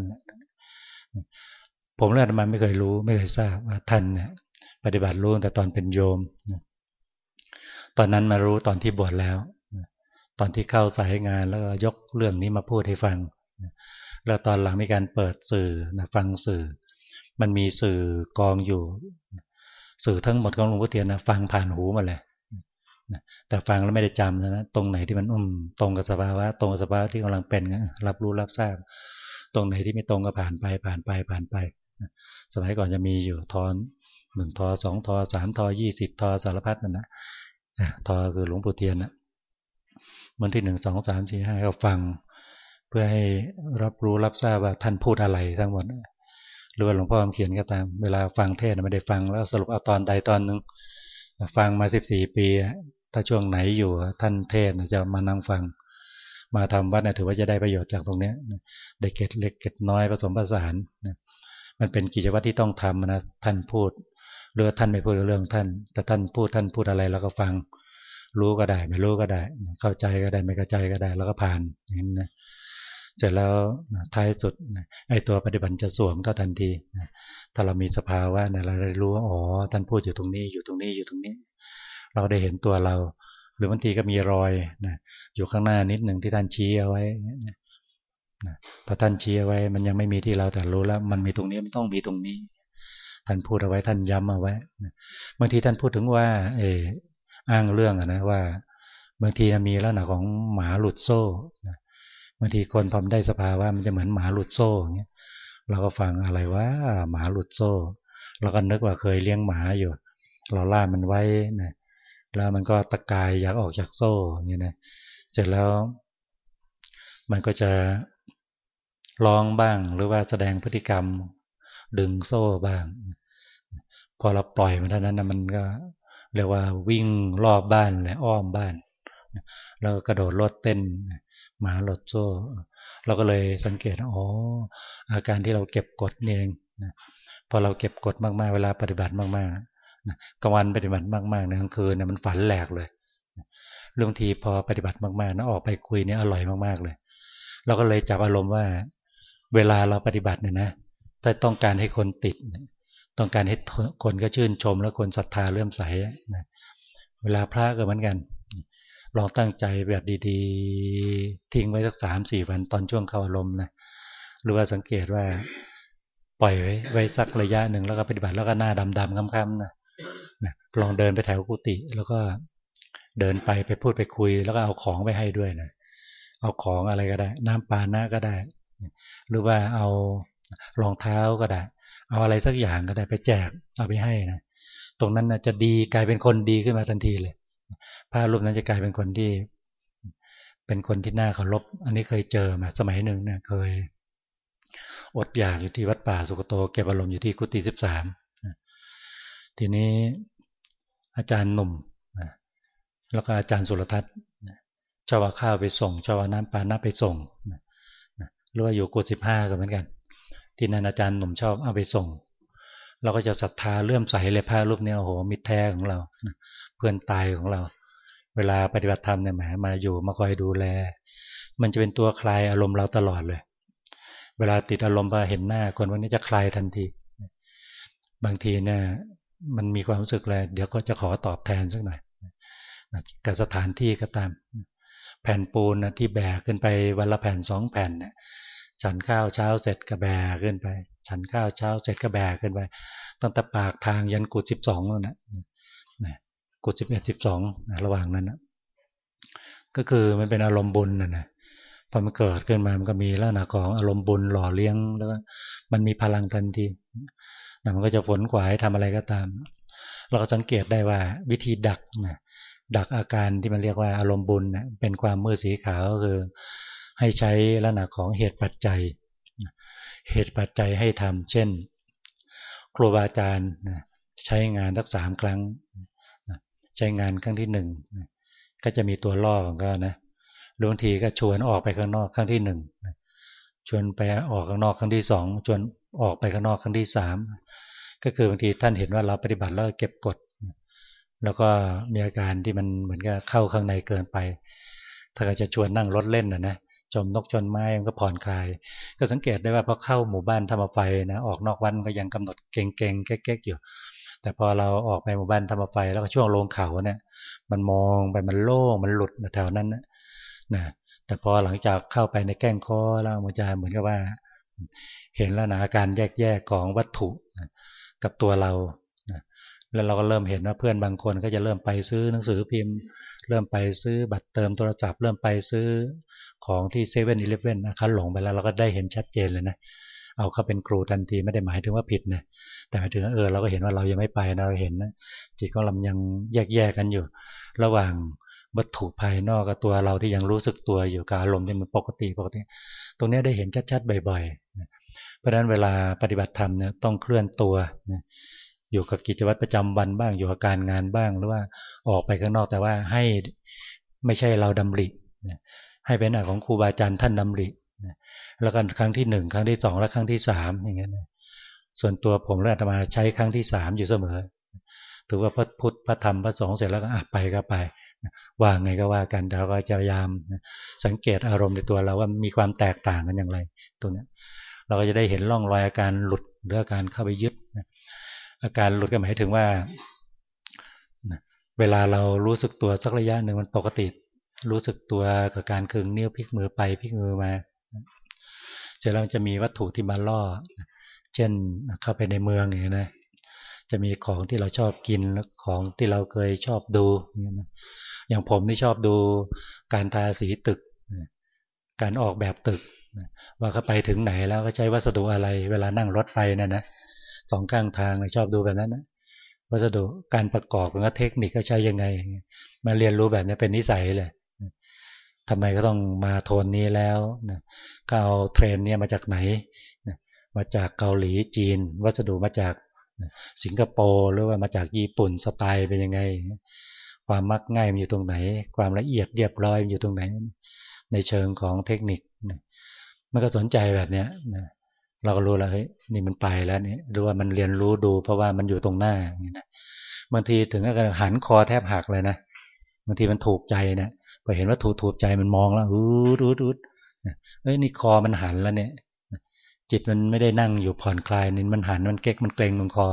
ผมเรื่องมันไม่เคยรู้ไม่เคยทราบว่าท่านเนี่ยปฏิบัติรู้แต่ตอนเป็นโยม ตอนนั้นมารู้ตอนที่บวชแล้ว ตอนที่เข้าสายงานแล้วยกเรื่องนี้มาพูดให้ฟัง แล้วตอนหลังมีการเปิดสื่อนะฟังสื่อ มันมีสื่อกองอยู่ สื่อทั้งหมดของหลวงพ่อเทียนนะฟังผ่านหูมาเลยแต่ฟังแล้วไม่ได้จำนะตรงไหนที่มันอุ้มตรงกับสภาวะตรงกับสภาวะที่กำลังเป็นรับรู้รับทราบ ตรงไหนที่ไม่ตรงก็ผ่านไปผ่านไปผ่านไป สมัยก่อนจะมีอยู่ทอนหนึ่งทอสองทอสามทอยี่สิบทอสารพัดนั่นนะทอคือหลวงปู่เทียนนะวันที่หนึ่งสองสามสี่ห้าก็ฟัง เพื่อให้รับรู้รับทราบว่าท่านพูดอะไรทั้งหมด รือว่าหลวงพ่อเขียนก็ตาม เวลาฟังเทศไม่ได้ฟังแล้วสรุปเอาตอนใดตอนหนึ่งฟังมาสิบสี่ปี ถ้าช่วงไหนอยู่ท่านเทศจะมานั่งฟัง มาทำวัดนะถือว่าจะได้ประโยชน์จากตรงนี้ได้เก็ดเล็กเก็ดน้อยผสมผสานมันเป็นกิจวัตรที่ต้องทำนะท่านพูดหรือท่านไม่พูดเรื่องท่าน แต่ท่านพูดท่านพูดอะไรเราก็ฟัง รู้ก็ได้ ไม่รู้ก็ได้ เข้าใจก็ได้ไม่เข้าใจก็ได้ แล้วก็ผ่านอย่างนี้นะ เสร็จแล้วท้ายสุดไอ้ตัวปฏิบัติจะสวมก็ทันทีถ้าเรามีสภาวะเนี่ยเราได้รู้ว่าอ๋อท่านพูดอยู่ตรงนี้อยู่ตรงนี้อยู่ตรงนี้ เราได้เห็นตัวเรา หรือบางทีก็มีรอยนะอยู่ข้างหน้านิดหนึ่งที่ท่านชี้เอาไว้พอท่านชี้เอาไว้ มันยังไม่มีที่เราแต่รู้แล้ว มันมีตรงนี้มันต้องมีตรงนี้ ท่านพูดเอาไว้ท่านย้ำเอาไว้บางทีท่านพูดถึงว่า เอออ้างเรื่องอะนะว่า บางทีมีลักษณะของหมาหลุดโซ่ บางทีคนพอมได้สภาวะมันจะเหมือนหมาหลุดโซ่เงี้ยเราก็ฟังอะไรว่าหมาหลุดโซ่เราก็นึกว่าเคยเลี้ยงหมาอยู่ เราล่ามันไว้นะแล้วมันก็ตะกายอยากออกจากโซ่เงี้ยนะเสร็จแล้ว มันก็จะร้องบ้างหรือว่าแสดงพฤติกรรม ดึงโซ่บ้าง พอเราปล่อยมันเท่านั้นนะมันก็เรียกว่าวิ่งรอบบ้านเลยอ้อมบ้าน แล้วกระโดดรถเต้น หมาหลดโซ่ เราก็เลยสังเกตอ๋ออาการที่เราเก็บกดเองนะพอเราเก็บกดมากๆ เวลาปฏิบัติมากๆนะกลางวันปฏิบัติมากๆในกลางคืนนี่ยมันฝันแหลกเลยเรื่องทีพอปฏิบัติมากๆนะออกไปคุยเนี่ยอร่อยมากๆเลย เราก็เลยจับอารมณ์ว่า เวลาเราปฏิบัติเนี่ยนะถ้าต้องการให้คนติด ต้องการให้คนก็ชื่นชม แล้วคนศรัทธาเลื่อมใสนะเวลาพระก็เหมือนกัน ลองตั้งใจแบบดีๆ ทิ้งไว้สักสามสี่วันตอนช่วงเข้าอารมณ์นะหรือว่าสังเกตว่า ปล่อยไว้ไว้สักระยะหนึ่งแล้วก็ปฏิบัติแล้วก็หน้าดำๆค้ำๆนะนะลองเดินไปแถวกุฏิแล้วก็เดินไปไปพูดไปคุย แล้วก็เอาของไปให้ด้วยนะเอาของอะไรก็ได้ น้ำปานะก็ได้ หรือว่าเอารองเท้าก็ได้ เอาอะไรสักอย่างก็ได้ไปแจกเอาไปให้นะตรงนั้นนะจะดีกลายเป็นคนดีขึ้นมาทันทีเลย พระรูปนั้นจะกลายเป็นคนที่ เป็นคนที่น่าเคารพอันนี้เคยเจอมาสมัยหนึ่งเนี่ยเคย อดอยากอยู่ที่วัดป่าสุกโต เก็บอารมณ์อยู่ที่กุฏิสิบสามทีนี้อาจารย์หนุ่มแล้วก็อาจารย์สุรทัศน์ชาวข้าวไปส่งชาวน้ำปาน้าไปส่งหรือว่าอยู่กุฏิสิบห้าก็เหมือนกัน ที่นั่นอาจารย์หนุ่มชอบเอาไปส่ง เราก็จะศรัทธาเลื่อมใสเลยพระรูปนี้โอ้โหมิตรแท้ของเรา เพื่อนตายของเรา เวลาปฏิบัติธรรมเนี่ยแหมมาอยู่มาคอยดูแล มันจะเป็นตัวคลายอารมณ์เราตลอดเลย เวลาติดอารมณ์พอเห็นหน้าคนวันนี้จะคลายทันที บางทีเนี่ยมันมีความรู้สึกเลยเดี๋ยวก็จะขอตอบแทนสักหน่อยกับสถานที่ก็ตาม แผ่นปูนนะที่แบกขึ้นไปวันละแผ่นสองแผ่นเนี่ยฉันข้าวเช้าเสร็จก็แบกขึ้นไป ฉันข้าวเช้าเสร็จก็แบกขึ้นไปตั้งแต่ปากทางยันกุดสิบสองแล้วนะ กุดสิบเอ็ดสิบสองระหว่างนั้นนะก็คือมันเป็นอารมณ์บุญนะนะพอมันเกิดขึ้นมามันก็มีลักษณะของอารมณ์บุญหล่อเลี้ยงแล้วมันมีพลังทันทีนะมันก็จะผลกว่าให้ทำอะไรก็ตาม เราก็สังเกตได้ว่าวิธีดักนะดักอาการที่มันเรียกว่าอารมณ์บุญนะเป็นความมืดสีขาวก็คือ ให้ใช้ลักษณะของเหตุปัจจัย เหตุปัจจัยให้ทำเช่น ครูบาอาจารย์ใช้งานสักสามครั้ง ใช้งานครั้งที่หนึ่งก็จะมีตัวล่อของก็นะบางทีก็ชวนออกไปข้างนอกครั้งที่หนึ่งชวนไปออกข้างนอกครั้งที่สองชวนออกไปข้างนอกครั้งที่สามก็คือบางทีท่านเห็นว่าเราปฏิบัติแล้วเก็บกด แล้วก็มีอาการที่มันเหมือนกับเข้าข้างในเกินไป ถ้าก็จะชวนนั่งรถเล่นนะนะจมนกจนไม้มันก็ผ่อนคลาย ก็สังเกตได้ว่าพอเข้าหมู่บ้านธรรมไฟนะออกนอกวันก็ยังกำหนดเก่งๆแก๊กๆอยู่ แต่พอเราออกไปหมู่บ้านธรรมไฟแล้วก็ช่วงลงเขาเนี่ย มันมองไปมันโล่งมันหลุดแถวนั้นนะนะแต่พอหลังจากเข้าไปในแก้งคอแล้วมันจะเหมือนกับว่า เห็นแล้วนะอาการแยกๆของวัตถุกับตัวเราแล้วเราก็เริ่มเห็นว่าเพื่อนบางคนก็จะเริ่มไปซื้อหนังสือพิมพ์ เริ่มไปซื้อบัตรเติมโทรศัพท์ เริ่มไปซื้อของที่เซเว่นอีเลฟเว่นนะคันหลงไปแล้วเราก็ได้เห็นชัดเจนเลยนะ เอาเขาเป็นครูทันทีไม่ได้หมายถึงว่าผิดนะ แต่หมายถึงเออเราก็เห็นว่าเรายังไม่ไปเราเห็นนะจิตของเรายังแยกๆกันอยู่ ระหว่างวัตถุภายนอกกับตัวเราที่ยังรู้สึกตัวอยู่กับอารมณ์ที่มันปกติปกติ ตรงนี้ได้เห็นชัดๆบ่อยๆ เพราะฉะนั้นเวลาปฏิบัติธรรมเนี่ยต้องเคลื่อนตัวอยู่กับกิจวัตรประจำวันบ้างอยู่กับการงานบ้างหรือว่าออกไปข้างนอกแต่ว่าให้ไม่ใช่เราดำริให้เป็นอาของครูบาอาจารย์ท่านดำริแล้วกันครั้งที่หนึ่งครั้งที่สองและครั้งที่สามอย่างเงี้ย ส่วนตัวผมและอาตมาใช้ครั้งที่สามอยู่เสมอ ถือว่าพระพุทธพระธรรมพระสงฆ์เสร็จแล้วก็ไปก็ไป ว่าไงก็ว่ากันแต่เราก็จะพยายามสังเกตอารมณ์ในตัวเราว่ามีความแตกต่างกันอย่างไรตรงนี้เราก็จะได้เห็นร่องรอยอาการหลุดหรืออาการเข้าไปยึดอาการหลุดก็หมายถึงว่าเวลาเรารู้สึกตัวสักระยะหนึ่งมันปกติ รู้สึกตัวกับการคึงนิ้วพลิกมือไปพลิกมือมาเสร็จแล้วจะมีวัตถุที่มาล่อ เช่นเข้าไปในเมืองอย่างนี้นะจะมีของที่เราชอบกินแล้วของที่เราเคยชอบดูอย่างนี้นะอย่างผมที่ชอบดูการทาสีตึก การออกแบบตึก ว่าเขาไปถึงไหนแล้วก็ใช้วัสดุอะไร เวลานั่งรถไปนะนะสองข้างทางชอบดูแบบนั้นนะวัสดุการประกอบกับเทคนิคก็ใช้ยังไง มาเรียนรู้แบบนี้เป็นนิสัยเลยทำไมก็ต้องมาโทนนี้แล้วนะก็เอาเทรนเนี่ยมาจากไหน มาจากเกาหลีจีน วัสดุมาจากสิงคโปร์หรือว่ามาจากญี่ปุ่นสไตล์เป็นยังไง ความมักง่ายมันอยู่ตรงไหน ความละเอียดเรียบร้อยมันอยู่ตรงไหน ในเชิงของเทคนิคมันก็สนใจแบบเนี้ยเราก็รู้แล้วเฮ้ยนี่มันไปแล้วนี่หรือว่ามันเรียนรู้ดูเพราะว่ามันอยู่ตรงหน้าอย่างนี้นะบางทีถึงกับหันคอแทบหักเลยนะบางทีมันถูกใจนะพอเห็นว่าถูกถูกใจมันมองแล้วอู้ดูดูเฮ้ยนี่คอมันหันแล้วเนี่ย จิตมันไม่ได้นั่งอยู่ผ่อนคลายนี่มันหันมันเก๊กมันเกรงมันคอ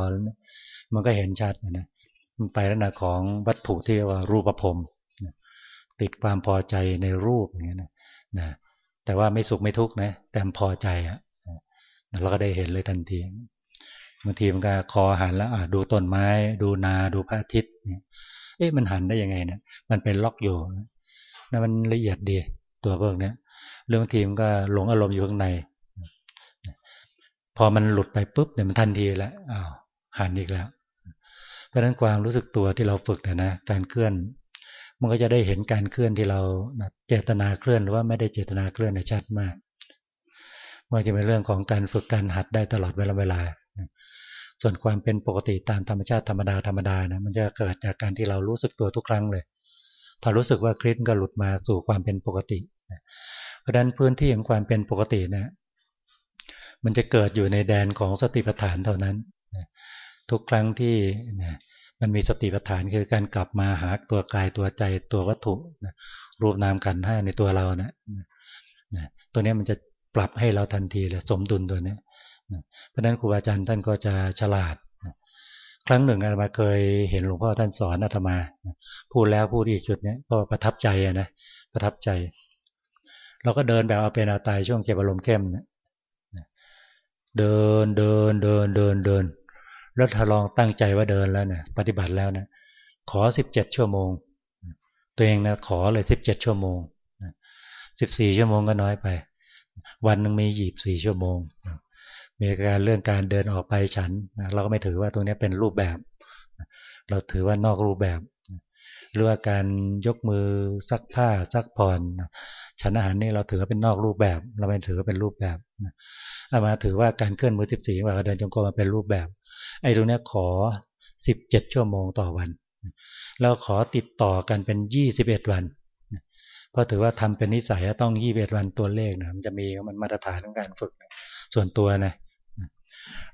มันก็เห็นชัดนะมันไปลักษณะของวัตถุที่ว่ารูปภพติดความพอใจในรูปอย่างเงี้ยนะนะแต่ว่าไม่สุขไม่ทุกข์นะแต่พอใจอะเราก็ได้เห็นเลยทันทีบางทีมันก็คอหันแล้วอ่าดูต้นไม้ ดูนาดูพระอาทิตย์เนี่ยเอ๊ะมันหันได้ยังไงเนี่ยมันเป็นล็อกอยู่นะมันละเอียดดีตัวพวกเนี้ยเรื่องทีมก็หลงอารมณ์อยู่ข้างใน พอมันหลุดไปปุ๊บเนี่ยมันทันทีแล้วอ้าวหันอีกแล้ว เพราะฉะนั้นความรู้สึกตัวที่เราฝึกเนี่ยนะการเคลื่อน มันก็จะได้เห็นการเคลื่อนที่เราเจตนาเคลื่อนหรือว่าไม่ได้เจตนาเคลื่อนในชัดมากว่าจะเป็นเรื่องของการฝึกการหัดได้ตลอดเวลาเวลา ส่วนความเป็นปกติตามธรรมชาติธรรมดาธรรมดานะมันจะเกิดจากการที่เรารู้สึกตัวทุกครั้งเลย พอรู้สึกว่าคลิปก็หลุดมาสู่ความเป็นปกติ เพราะฉะนั้นพื้นที่ของความเป็นปกตินะ มันจะเกิดอยู่ในแดนของสติปัฏฐานเท่านั้นทุกครั้งที่มันมีสติปัฏฐานคือการกลับมาหาตัวกายตัวใจตัววัตถุรูปนามกันห้าในตัวเรานะตัวนี้มันจะปรับให้เราทันทีเลยสมดุลตัวนี้เพราะนั้นครูบาอาจารย์ท่านก็จะฉลาด ครั้งหนึ่งอาตมาเคยเห็นหลวงพ่อท่านสอนอาตมาพูดแล้วพูดอีกจุดนี้ก็ประทับใจนะประทับใจ เราก็เดินแบบเอาเป็นเอาตายช่วงเก็บอารมณ์เข้มนะ เดินเดินเดินเดินเดินแล้วถ้าลองตั้งใจว่าเดินแล้วเนี่ยปฏิบัติแล้วนะขอสิบเจ็ดชั่วโมง ตัวเองนะขอเลยสิบเจ็ดชั่วโมงสิบสี่ชั่วโมงก็น้อยไป วันหนึ่งมีหยีบสี่ชั่วโมง มีการเรื่องการเดินออกไปฉันเราก็ไม่ถือว่าตรงนี้เป็นรูปแบบ เราถือว่านอกรูปแบบหรือว่าการยกมือซักผ้าซักผ่อนฉันอาหารนี่เราถือว่าเป็นนอกรูปแบบ เราไม่ถือว่าเป็นรูปแบบ อามาถือว่าการเคลื่อนมือสิบสี่ว่าเดินจงกรมมาเป็นรูปแบบ ไอ้ตรงนี้ขอสิบเจ็ดชั่วโมงต่อวัน เราขอติดต่อกันเป็นยี่สิบเอ็ดวันเพราะถือว่าทำเป็นนิสัยต้องยี่สิบเอ็ดวันตัวเลขนะมันจะมีมันมาตรฐานของการฝึกส่วนตัวนะ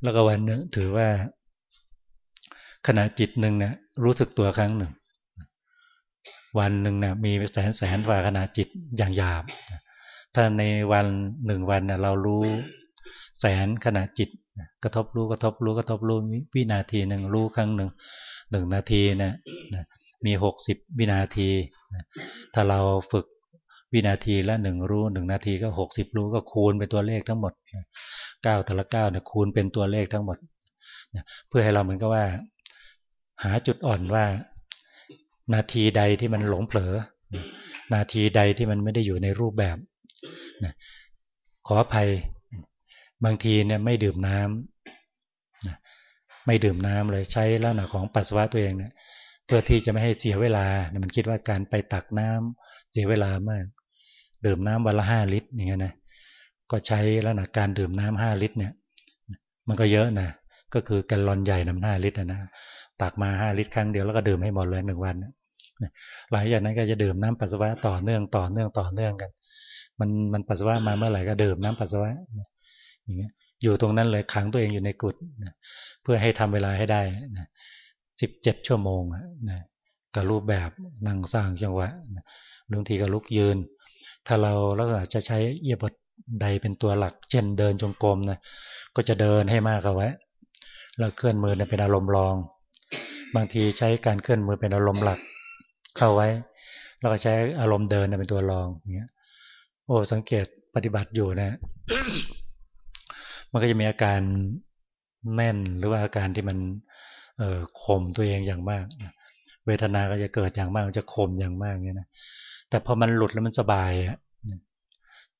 แล้วก็วันนึงถือว่า ขณะจิตหนึ่งนี่ยรู้สึกตัวครั้งหนึ่ง วันหนึ่งนี่ยมีแสนแสนกว่าขณะจิตอย่างหยาบถ้าในวันหนึ่งวันนี่ยเรารู้ แสนขณะจิต กระทบรู้กระทบรู้กระทบรู้วินาทีหนึ่งรู้ครั้งหนึ่งหนึ่งนาทีนี่ยมีหกสิบวินาที ถ้าเราฝึกวินาทีละหนึ่งรู้หนึ่งนาทีก็หกสิบรู้ก็คูณเป็นตัวเลขทั้งหมดเก้าแต่ละเก้าเนี่ยคูณเป็นตัวเลขทั้งหมดเพื่อให้เราเหมือนกับว่า หาจุดอ่อนว่า นาทีใดที่มันหลงเผลอ นาทีใดที่มันไม่ได้อยู่ในรูปแบบขออภัย บางทีเนี่ยไม่ดื่มน้ำไม่ดื่มน้ำเลยใช้ลักษณะของปัสสาวะตัวเองเนี่ยเพื่อที่จะไม่ให้เสียเวลามันคิดว่าการไปตักน้ำเสียเวลามาก ดื่มน้ำวันละห้าลิตรอย่างเงี้ยนะก็ใช้ลักษณะการดื่มน้ำห้าลิตรเนี่ยมันก็เยอะนะก็คือแกลลอนใหญ่น้ำห้าลิตรนะตักมาห้าลิตรครั้งเดียวแล้วก็ดื่มให้หมดเลยหนึ่งวันหลังจากนั้นก็จะดื่มน้ำปัสสาวะต่อเนื่องต่อเนื่องต่อเนื่องกัน มันมันปัสสาวะมาเมื่อไหร่ก็ดื่มน้ำปัสสาวะ อย่างเงี้ยอยู่ตรงนั้นเลยขังตัวเองอยู่ในกุฏเพื่อให้ทำเวลาให้ได้สิบเจ็ดชั่วโมงนะกับรูปแบบนั่งสร้างจังหวะบางทีก็ลุกยืน ถ้าเราแล้วก็จะใช้เอียบทใดเป็นตัวหลัก เช่นเดินจงกรมนะก็จะเดินให้มากเอาไว้แล้วเคลื่อนมือเป็นอารมณ์รอง บางทีใช้การเคลื่อนมือเป็นอารมณ์หลัก เข้าไว้ แล้วก็ใช้อารมณ์เดินเป็นตัวรองอย่างเงี้ยโอ้สังเกตปฏิบัติอยู่นะ มันก็จะมีอาการแน่นหรือว่าอาการที่มันเออข่มตัวเองอย่างมาก เวทนาก็จะเกิดอย่างมากจะข่มอย่างมากเงี้ยนะแต่พอมันหลุดแล้วมันสบายอะ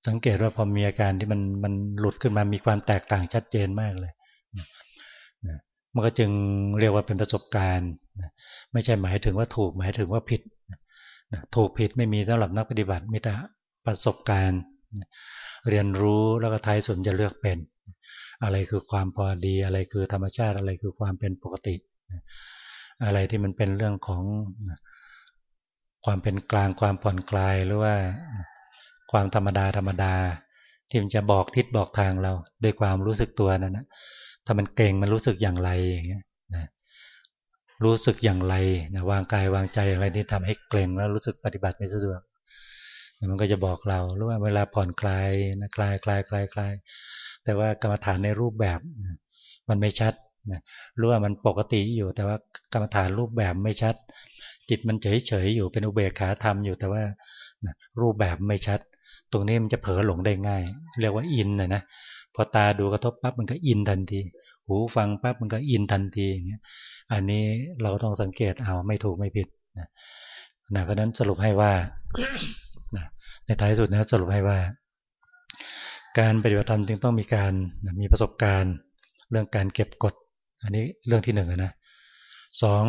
สังเกตว่าพอมีอาการที่มันมันหลุดขึ้นมามีความแตกต่างชัดเจนมากเลยมันก็จึงเรียกว่าเป็นประสบการณ์ไม่ใช่หมายถึงว่าถูกหมายถึงว่าผิดถูกผิดไม่มีสำหรับนักปฏิบัติมีแต่ประสบการณ์ เรียนรู้แล้วก็ท้ายสุดจะเลือกเป็น อะไรคือความพอดีอะไรคือธรรมชาติอะไรคือความเป็นปกติ อะไรที่มันเป็นเรื่องของความเป็นกลางความผ่อนคลายหรือว่าความธรรมดาธรรมดา ที่มันจะบอกทิศบอกทางเราด้วยความรู้สึกตัวนั่นนะถ้ามันเก่งมันรู้สึกอย่างไรอย่างเงี้ยนะรู้สึกอย่างไรนะวางกายวางใจอะไรที่ทำให้เกร็งแล้วรู้สึกปฏิบัติไม่สะดวกมันก็จะบอกเราหรือว่าเวลาผ่อนคลายนะคลายคลายคลายคลาย แต่ว่ากรรมฐานในรูปแบบมันไม่ชัดรู้ว่ามันปกติอยู่ แต่ว่ากรรมฐานรูปแบบไม่ชัด จิตมันเฉยเฉยอยู่เป็นอุเบกขาธรรมอยู่แต่ว่ารูปแบบไม่ชัด ตรงนี้มันจะเผลอหลงได้ง่าย เรียกว่าอินนะนะพอตาดูกระทบปั๊บมันก็อินทันที หูฟังปั๊บมันก็อินทันทีอย่างเงี้ยอันนี้เราต้องสังเกตเอาไม่ถูกไม่ผิดนะนะเพราะนั้นสรุปให้ว่าในท้ายสุดนะสรุปให้ว่า การปฏิบัติธรรมจึงต้องมีการมีประสบการณ์ เรื่องการเก็บกด อันนี้เรื่องที่หนึ่งนะสอง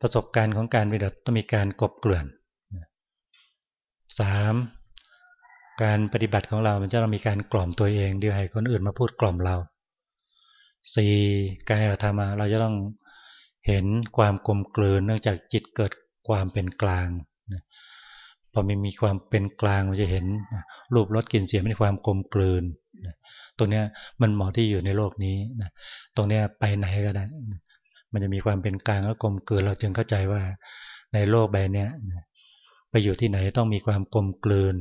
ประสบการณ์ของการปฏิบัติต้องมีการกบเกลื่อนสามการปฏิบัติของเรา มันจะต้องมีการกล่อมตัวเองเดี๋ยวให้คนอื่นมาพูดกล่อมเราสี่การปฏิบัติธรรมเราจะต้องเห็นความกลมกลืนเนื่องจากจิตเกิดความเป็นกลาง พอมีมีความเป็นกลางเราจะเห็นรูปรสกลิ่นเสียงมีความกลมกลืนตรงนี้มันเหมาะที่อยู่ในโลกนี้ตรงนี้ไปไหนก็ได้ มันจะมีความเป็นกลางแล้วกลมกลืนเราจึงเข้าใจว่าในโลกใบนี้ไปอยู่ที่ไหนต้องมีความกลมกลืน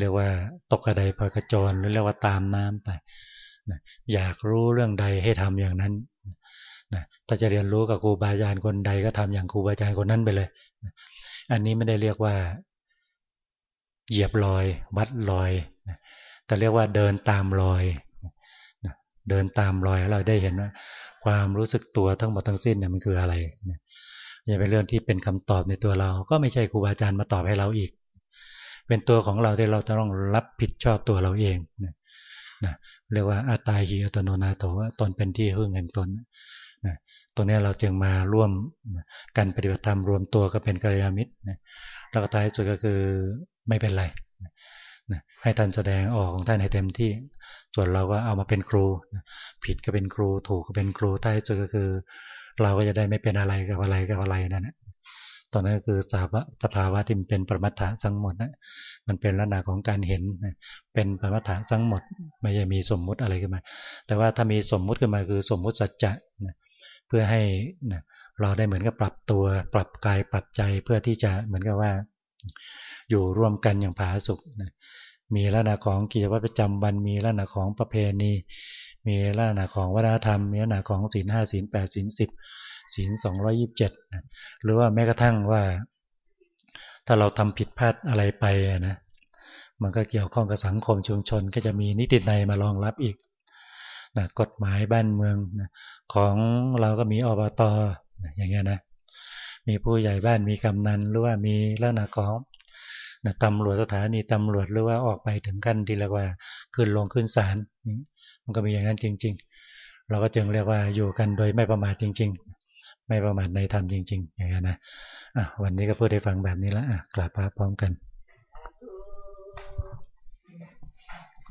เรียกว่าตกกระไดพอกระจรหรือเรียกว่าตามน้ำไปอยากรู้เรื่องใดให้ทำอย่างนั้นนะถ้าจะเรียนรู้กับครูบาอาจารย์คนใดก็ทำอย่างครูบาอาจารย์คนนั้นไปเลย อันนี้ไม่ได้เรียกว่า เหยียบรอย วัดรอยแต่เรียกว่าเดินตามรอยเดินตามรอยเราได้เห็นว่า ความรู้สึกตัวทั้งหมดทั้งสิ้นเนี่ยมันคืออะไรอย่าเป็นเรื่องที่เป็นคำตอบในตัวเรา ก็ไม่ใช่ครูบาอาจารย์มาตอบให้เราอีก เป็นตัวของเราที่เราจะต้องรับผิดชอบตัวเราเองนะเรียกว่าอาตายฮีอัตโนนาโถว่าตนเป็นที่พึ่งแห่งตน รงนี้เราจึงมาร่วมกันปฏิบัติธรรมรวมตัวก็เป็นกัลยาณมิตรนะแล้วก็ท้ายสุดก็คือไม่เป็นไรนะให้ท่านแสดงออกของท่านให้เต็มที่ ส่วนเราก็เอามาเป็นครูนะผิดก็เป็นครู ถูกก็เป็นครูท้ายสุดก็คือ เราก็จะได้ไม่เป็นอะไรกับอะไรกับอะไรนั่นแหละตอนนั้นก็คือสภาวะสภาวะที่มันเป็นปรมัตถะทั้งหมดนะมันเป็นลักษณะของการเห็นเป็นปรมัตถะทั้งหมด ไม่ใช่มีสมมุติอะไรขึ้นมา แต่ว่าถ้ามีสมมุติขึ้นมาคือสมมุติสัจจะ เพื่อให้เราได้เหมือนกับปรับตัว ปรับกายปรับใจเพื่อที่จะเหมือนกับว่า อยู่ร่วมกันอย่างผาสุกมีลักษณะของกิจวัตรประจำวันมีลักษณะของประเพณี มีลักษณะของวัฒนธรรม มีลักษณะของศีลห้าศีลแปดศีลสิบศีลสองร้อยิบเจ็ดหรือว่าแม้กระทั่งว่า ถ้าเราทำผิดพลาดอะไรไปนะมันก็เกี่ยวข้องกับสังคมชุมชน ก็จะมีนิติในมารองรับอีก นะกฎหมายบ้านเมืองนะของเราก็มีอบตนะอย่างเงี้ยนะมีผู้ใหญ่บ้านมีกำนันหรือว่ามีลักษณะของนะตำรวจสถานีตำรวจหรือว่าออกไปถึงขั้นที่เรียกว่าขึ้นลงขึ้นศาลมันก็มีอย่างนั้นจริง ๆ เราก็จึงเรียกว่าอยู่กันโดยไม่ประมาทจริง ๆ ไม่ประมาทในธรรมจริง ๆ อย่างนี้นะอะวันนี้ก็พูดได้ฟังแบบนี้แล้วอะกลับพระพร้อมกัน